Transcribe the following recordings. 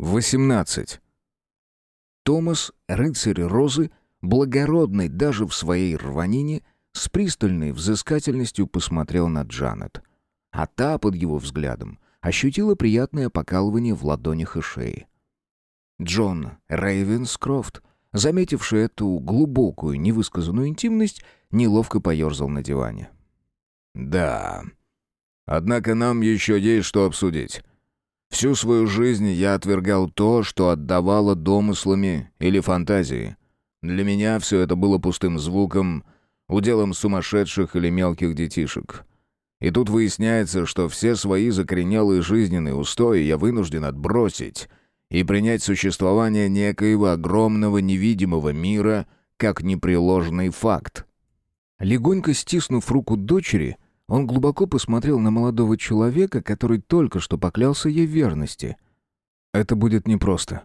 18. Томас, рыцарь Розы, благородный даже в своей рванине, с пристальной взыскательностью посмотрел на Джанет. А та, под его взглядом, ощутила приятное покалывание в ладонях и шее. Джон Рейвенскрофт, заметивший эту глубокую невысказанную интимность, неловко поерзал на диване. «Да. Однако нам еще есть что обсудить. Всю свою жизнь я отвергал то, что отдавало домыслами или фантазии. Для меня все это было пустым звуком, уделом сумасшедших или мелких детишек. И тут выясняется, что все свои закоренелые жизненные устои я вынужден отбросить и принять существование некоего огромного невидимого мира как непреложный факт. Легонько стиснув руку дочери, он глубоко посмотрел на молодого человека, который только что поклялся ей верности. «Это будет непросто.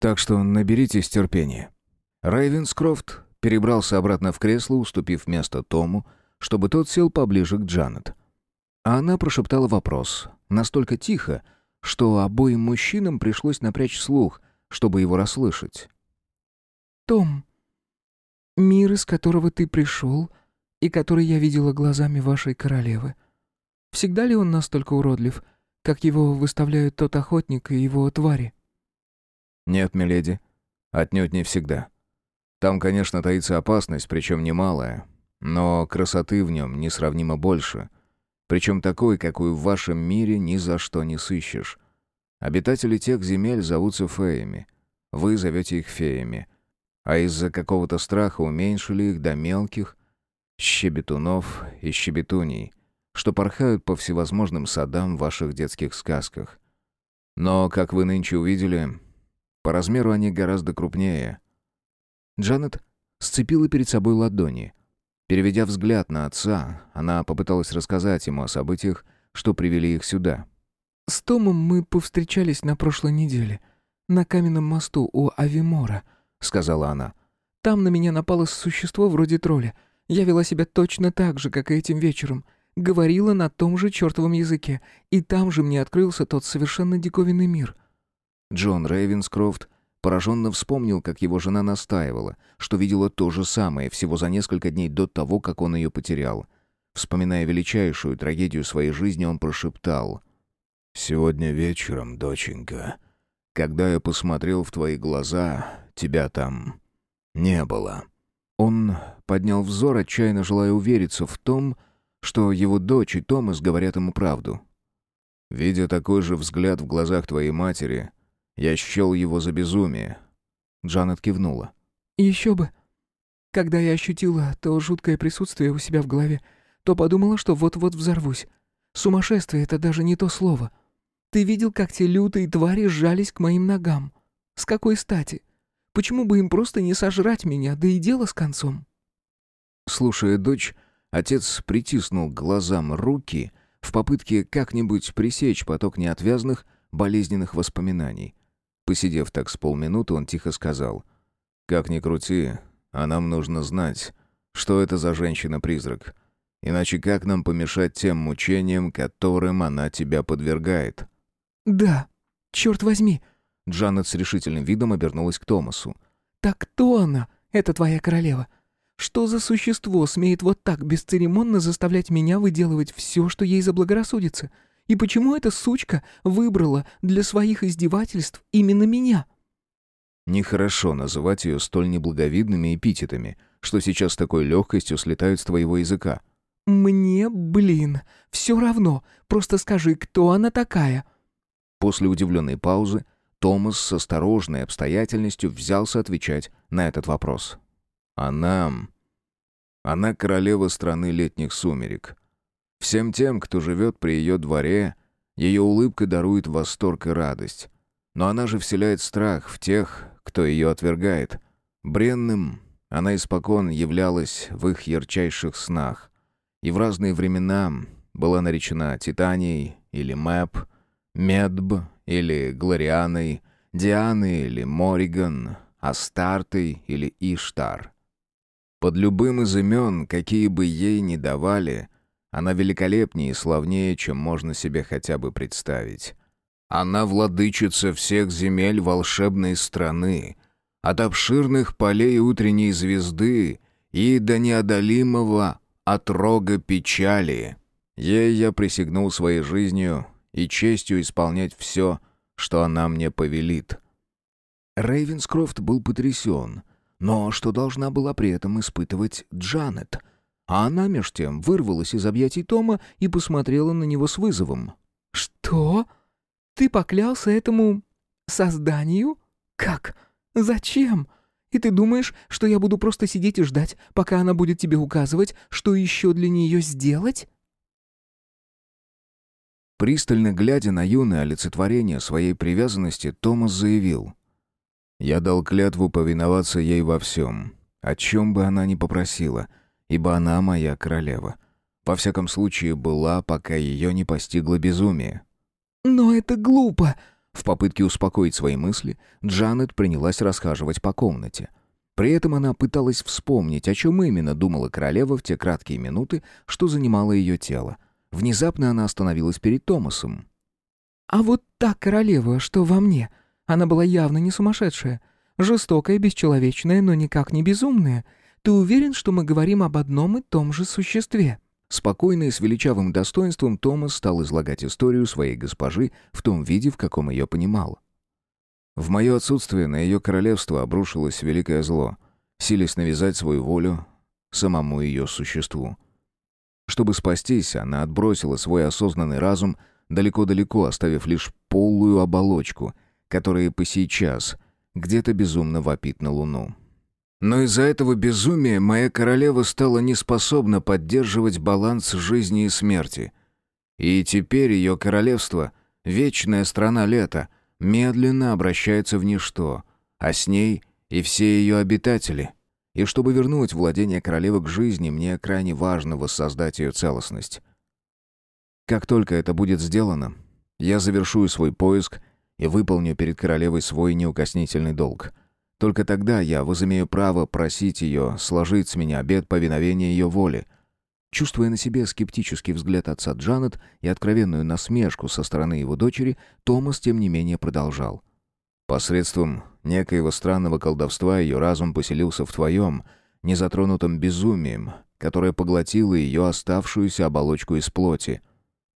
Так что наберитесь терпения». Рейвенскрофт перебрался обратно в кресло, уступив место Тому, чтобы тот сел поближе к Джанет. А она прошептала вопрос, настолько тихо, что обоим мужчинам пришлось напрячь слух, чтобы его расслышать. «Том, мир, из которого ты пришел, и который я видела глазами вашей королевы, всегда ли он настолько уродлив, как его выставляют тот охотник и его твари?» «Нет, миледи, отнюдь не всегда. Там, конечно, таится опасность, причем немалая, но красоты в нем несравнимо больше» причем такой, какую в вашем мире ни за что не сыщешь. Обитатели тех земель зовутся феями. Вы зовете их феями. А из-за какого-то страха уменьшили их до мелких щебетунов и щебетуней, что порхают по всевозможным садам в ваших детских сказках. Но, как вы нынче увидели, по размеру они гораздо крупнее. Джанет сцепила перед собой ладони — Переведя взгляд на отца, она попыталась рассказать ему о событиях, что привели их сюда. «С Томом мы повстречались на прошлой неделе, на каменном мосту у Авимора», — сказала она. «Там на меня напало существо вроде тролля. Я вела себя точно так же, как и этим вечером. Говорила на том же чертовом языке, и там же мне открылся тот совершенно диковинный мир». Джон Рейвенскрофт Пораженно вспомнил, как его жена настаивала, что видела то же самое всего за несколько дней до того, как он ее потерял. Вспоминая величайшую трагедию своей жизни, он прошептал. «Сегодня вечером, доченька, когда я посмотрел в твои глаза, тебя там не было». Он поднял взор, отчаянно желая увериться в том, что его дочь и Томас говорят ему правду. Видя такой же взгляд в глазах твоей матери, я счел его за безумие. Джанет кивнула. «Еще бы. Когда я ощутила то жуткое присутствие у себя в голове, то подумала, что вот-вот взорвусь. Сумасшествие — это даже не то слово. Ты видел, как те лютые твари сжались к моим ногам? С какой стати? Почему бы им просто не сожрать меня, да и дело с концом?» Слушая дочь, отец притиснул к глазам руки в попытке как-нибудь пресечь поток неотвязных, болезненных воспоминаний. Посидев так с полминуты, он тихо сказал. «Как ни крути, а нам нужно знать, что это за женщина-призрак. Иначе как нам помешать тем мучениям, которым она тебя подвергает?» «Да, черт возьми!» Джанет с решительным видом обернулась к Томасу. «Так кто она, эта твоя королева? Что за существо смеет вот так бесцеремонно заставлять меня выделывать все, что ей заблагорассудится? И почему эта сучка выбрала для своих издевательств именно меня?» Нехорошо называть ее столь неблаговидными эпитетами, что сейчас с такой легкостью слетают с твоего языка. «Мне, блин, все равно. Просто скажи, кто она такая?» После удивленной паузы Томас с осторожной обстоятельностью взялся отвечать на этот вопрос. «Она... она королева страны летних сумерек. Всем тем, кто живет при ее дворе, ее улыбка дарует восторг и радость. Но она же вселяет страх в тех, кто ее отвергает. Бренным она испокон являлась в их ярчайших снах. И в разные времена была наречена Титанией или Мэп, Медб или Глорианой, Дианой или Мориган, Астартой или Иштар. Под любым из имен, какие бы ей ни давали, она великолепнее и славнее, чем можно себе хотя бы представить. Она владычица всех земель волшебной страны, от обширных полей утренней звезды и до неодолимого отрога печали. Ей я присягнул своей жизнью и честью исполнять все, что она мне повелит. Рейвенскрофт был потрясен, но что должна была при этом испытывать Джанет? А она меж тем вырвалась из объятий Тома и посмотрела на него с вызовом. «Что? Ты поклялся этому... созданию? Как? Зачем? И ты думаешь, что я буду просто сидеть и ждать, пока она будет тебе указывать, что еще для нее сделать?» Пристально глядя на юное олицетворение своей привязанности, Томас заявил. «Я дал клятву повиноваться ей во всем, о чем бы она ни попросила, ибо она моя королева. Во всяком случае, была, пока ее не постигло безумие». «Но это глупо!» В попытке успокоить свои мысли, Джанет принялась расхаживать по комнате. При этом она пыталась вспомнить, о чем именно думала королева в те краткие минуты, что занимало ее тело. Внезапно она остановилась перед Томасом. «А вот та королева, что во мне, она была явно не сумасшедшая. Жестокая, бесчеловечная, но никак не безумная. Ты уверен, что мы говорим об одном и том же существе?» Спокойно и с величавым достоинством Томас стал излагать историю своей госпожи в том виде, в каком ее понимал. В мое отсутствие на ее королевство обрушилось великое зло, силясь навязать свою волю самому ее существу. Чтобы спастись, она отбросила свой осознанный разум далеко-далеко, оставив лишь полую оболочку, которая по сейчас где-то безумно вопит на луну. Но из-за этого безумия моя королева стала неспособна поддерживать баланс жизни и смерти. И теперь ее королевство, вечная страна лета, медленно обращается в ничто, а с ней и все ее обитатели — и чтобы вернуть владение королевы к жизни, мне крайне важно воссоздать ее целостность. Как только это будет сделано, я завершу свой поиск и выполню перед королевой свой неукоснительный долг. Только тогда я возымею право просить ее сложить с меня обет повиновения ее воле. Чувствуя на себе скептический взгляд отца Джанет и откровенную насмешку со стороны его дочери, Томас, тем не менее, продолжал. «Посредством некоего странного колдовства ее разум поселился в твоем, незатронутом безумием, которое поглотило ее оставшуюся оболочку из плоти.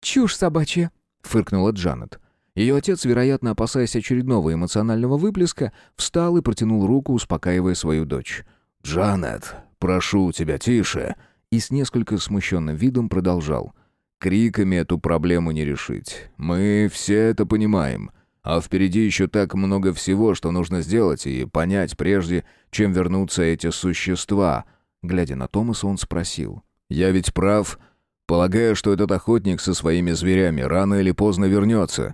«Чушь собачья!» — фыркнула Джанет. Ее отец, вероятно, опасаясь очередного эмоционального выплеска, встал и протянул руку, успокаивая свою дочь. «Джанет, прошу тебя, тише!» И с несколько смущенным видом продолжал. «Криками эту проблему не решить. Мы все это понимаем. А впереди еще так много всего, что нужно сделать и понять прежде, чем вернутся эти существа. Глядя на Томаса, он спросил. «Я ведь прав. Полагаю, что этот охотник со своими зверями рано или поздно вернется.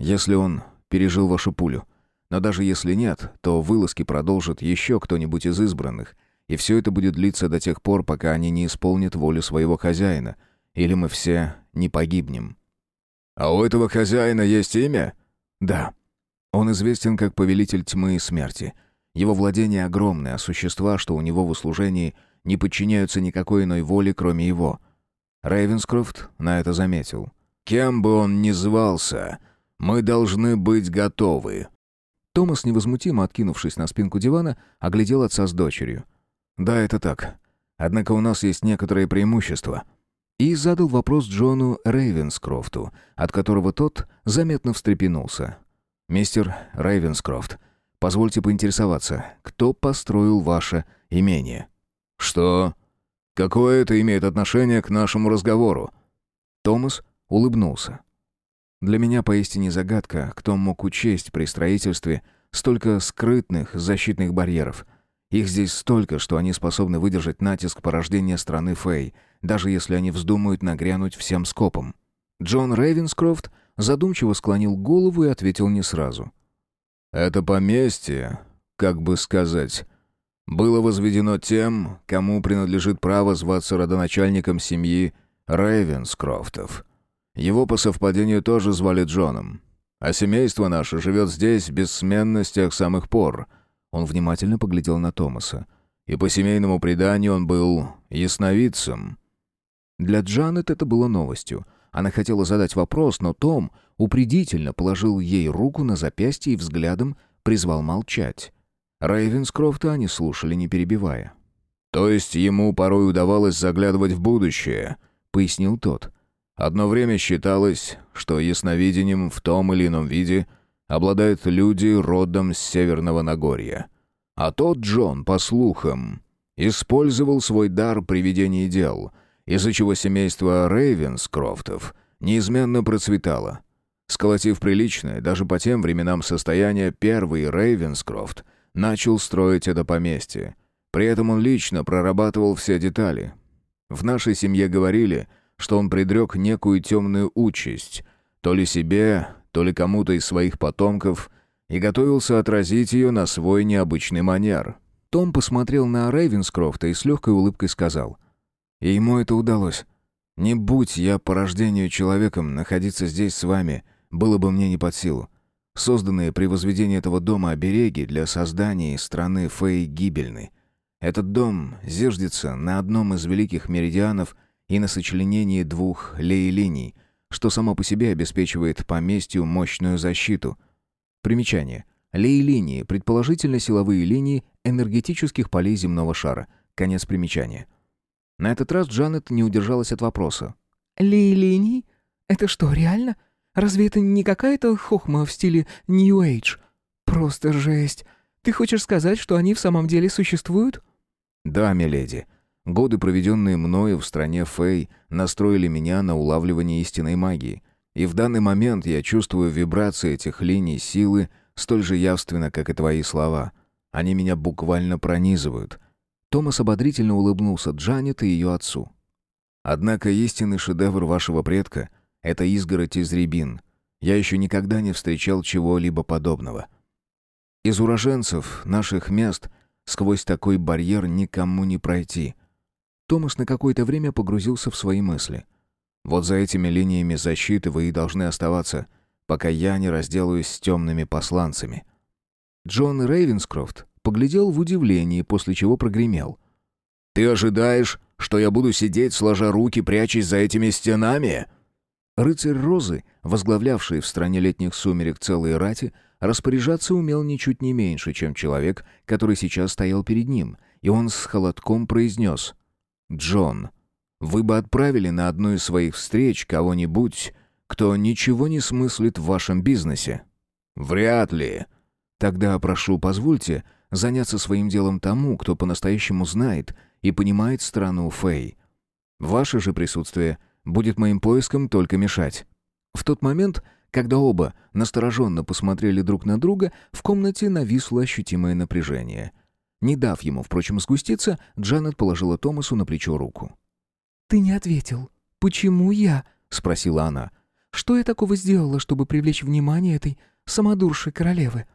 Если он пережил вашу пулю. Но даже если нет, то вылазки продолжит еще кто-нибудь из избранных. И все это будет длиться до тех пор, пока они не исполнят волю своего хозяина. Или мы все не погибнем». «А у этого хозяина есть имя?» Да. Он известен как повелитель тьмы и смерти. Его владение огромное, а существа, что у него в услужении, не подчиняются никакой иной воле, кроме его. Рейвенскрофт на это заметил. «Кем бы он ни звался, мы должны быть готовы». Томас, невозмутимо откинувшись на спинку дивана, оглядел отца с дочерью. «Да, это так. Однако у нас есть некоторые преимущества». И задал вопрос Джону Рейвенскрофту, от которого тот заметно встрепенулся. «Мистер Рейвенскрофт, позвольте поинтересоваться, кто построил ваше имение?» «Что? Какое это имеет отношение к нашему разговору?» Томас улыбнулся. «Для меня поистине загадка, кто мог учесть при строительстве столько скрытных защитных барьеров. Их здесь столько, что они способны выдержать натиск порождения страны Фэй, даже если они вздумают нагрянуть всем скопом. Джон Рейвенскрофт задумчиво склонил голову и ответил не сразу. «Это поместье, как бы сказать, было возведено тем, кому принадлежит право зваться родоначальником семьи Рейвенскрофтов. Его по совпадению тоже звали Джоном. А семейство наше живет здесь бессменно с тех самых пор». Он внимательно поглядел на Томаса. «И по семейному преданию он был ясновидцем». Для Джанет это было новостью. Она хотела задать вопрос, но Том упредительно положил ей руку на запястье и взглядом призвал молчать. Рейвенскрофта они слушали, не перебивая. «То есть ему порой удавалось заглядывать в будущее», — пояснил тот. «Одно время считалось, что ясновидением в том или ином виде обладают люди родом с Северного Нагорья. А тот Джон, по слухам, использовал свой дар при ведении дел, из-за чего семейство Рейвенскрофтов неизменно процветало. Сколотив приличное, даже по тем временам состояние, первый Рейвенскрофт начал строить это поместье — при этом он лично прорабатывал все детали. В нашей семье говорили, что он предрек некую темную участь, то ли себе, то ли кому-то из своих потомков, и готовился отразить ее на свой необычный манер. Том посмотрел на Рейвенскрофта и с легкой улыбкой сказал. «И ему это удалось. Не будь я по рождению человеком, находиться здесь с вами было бы мне не под силу. Созданные при возведении этого дома обереги для создания страны Фей гибельны. Этот дом зиждется на одном из великих меридианов и на сочленении двух лей-линий, что само по себе обеспечивает поместью мощную защиту. Примечание. Лей-линии – предположительно силовые линии энергетических полей земного шара. Конец примечания. На этот раз Джанет не удержалась от вопроса. «Лей-линий? Это что, реально? Разве это не какая-то хохма в стиле New Age? Просто жесть. Ты хочешь сказать, что они в самом деле существуют?» «Да, миледи. Годы, проведенные мною в стране Фэй, настроили меня на улавливание истинной магии. И в данный момент я чувствую вибрации этих линий силы столь же явственно, как и твои слова. Они меня буквально пронизывают». Томас ободрительно улыбнулся Джанет и ее отцу. «Однако истинный шедевр вашего предка — это изгородь из рябин. Я еще никогда не встречал чего-либо подобного. Из уроженцев наших мест — Сквозь такой барьер никому не пройти. Томас на какое-то время погрузился в свои мысли. Вот за этими линиями защиты вы и должны оставаться, пока я не разделаюсь с темными посланцами. Джон Рейвенскрофт поглядел в удивлении, после чего прогремел. «Ты ожидаешь, что я буду сидеть, сложа руки, прячась за этими стенами?» Рыцарь Розы, возглавлявший в стране летних сумерек целые рати, Распоряжаться умел ничуть не меньше, чем человек, который сейчас стоял перед ним, и он с холодком произнес «Джон, вы бы отправили на одну из своих встреч кого-нибудь, кто ничего не смыслит в вашем бизнесе?» «Вряд ли». «Тогда, прошу, позвольте заняться своим делом тому, кто по-настоящему знает и понимает страну Фэй. Ваше же присутствие будет моим поиском только мешать». В тот момент когда оба настороженно посмотрели друг на друга, в комнате нависло ощутимое напряжение. Не дав ему, впрочем, сгуститься, Джанет положила Томасу на плечо руку. «Ты не ответил. Почему я?» — спросила она. «Что я такого сделала, чтобы привлечь внимание этой самодуршей королевы?»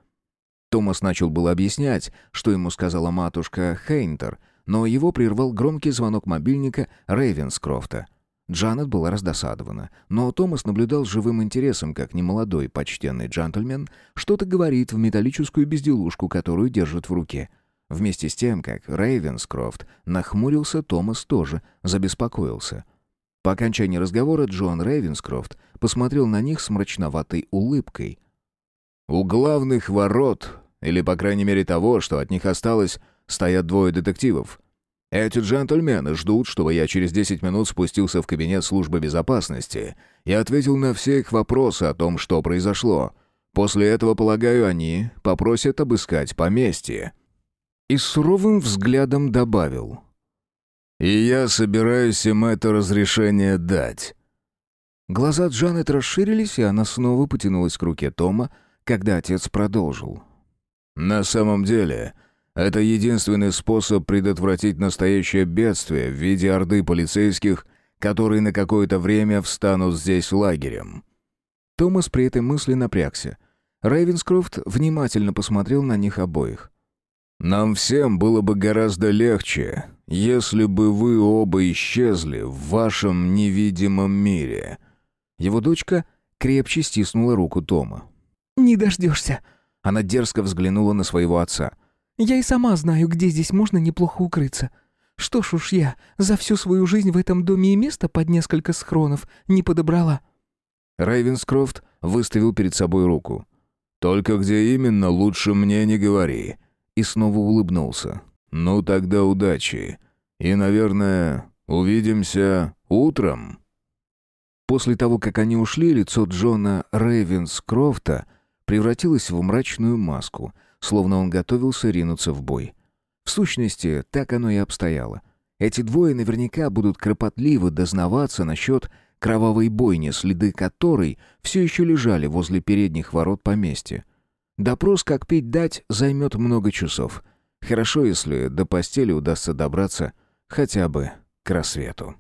Томас начал было объяснять, что ему сказала матушка Хейнтер, но его прервал громкий звонок мобильника Рейвенскрофта — Джанет была раздосадована, но Томас наблюдал с живым интересом, как немолодой почтенный джентльмен что-то говорит в металлическую безделушку, которую держит в руке. Вместе с тем, как Рейвенскрофт нахмурился, Томас тоже забеспокоился. По окончании разговора Джон Рейвенскрофт посмотрел на них с мрачноватой улыбкой. «У главных ворот, или, по крайней мере, того, что от них осталось, стоят двое детективов. Эти джентльмены ждут, чтобы я через 10 минут спустился в кабинет службы безопасности и ответил на все их вопросы о том, что произошло. После этого, полагаю, они попросят обыскать поместье». И суровым взглядом добавил. «И я собираюсь им это разрешение дать». Глаза Джанет расширились, и она снова потянулась к руке Тома, когда отец продолжил. «На самом деле...» Это единственный способ предотвратить настоящее бедствие в виде орды полицейских, которые на какое-то время встанут здесь лагерем». Томас при этой мысли напрягся. Рейвенскрофт внимательно посмотрел на них обоих. «Нам всем было бы гораздо легче, если бы вы оба исчезли в вашем невидимом мире». Его дочка крепче стиснула руку Тома. «Не дождешься». Она дерзко взглянула на своего отца – я и сама знаю, где здесь можно неплохо укрыться. Что ж уж я за всю свою жизнь в этом доме и место под несколько схронов не подобрала». Рейвенскрофт выставил перед собой руку. «Только где именно, лучше мне не говори». И снова улыбнулся. «Ну тогда удачи. И, наверное, увидимся утром». После того, как они ушли, лицо Джона Рейвенскрофта превратилось в мрачную маску, словно он готовился ринуться в бой. В сущности, так оно и обстояло. Эти двое наверняка будут кропотливо дознаваться насчет кровавой бойни, следы которой все еще лежали возле передних ворот поместья. Допрос, как пить дать, займет много часов. Хорошо, если до постели удастся добраться хотя бы к рассвету.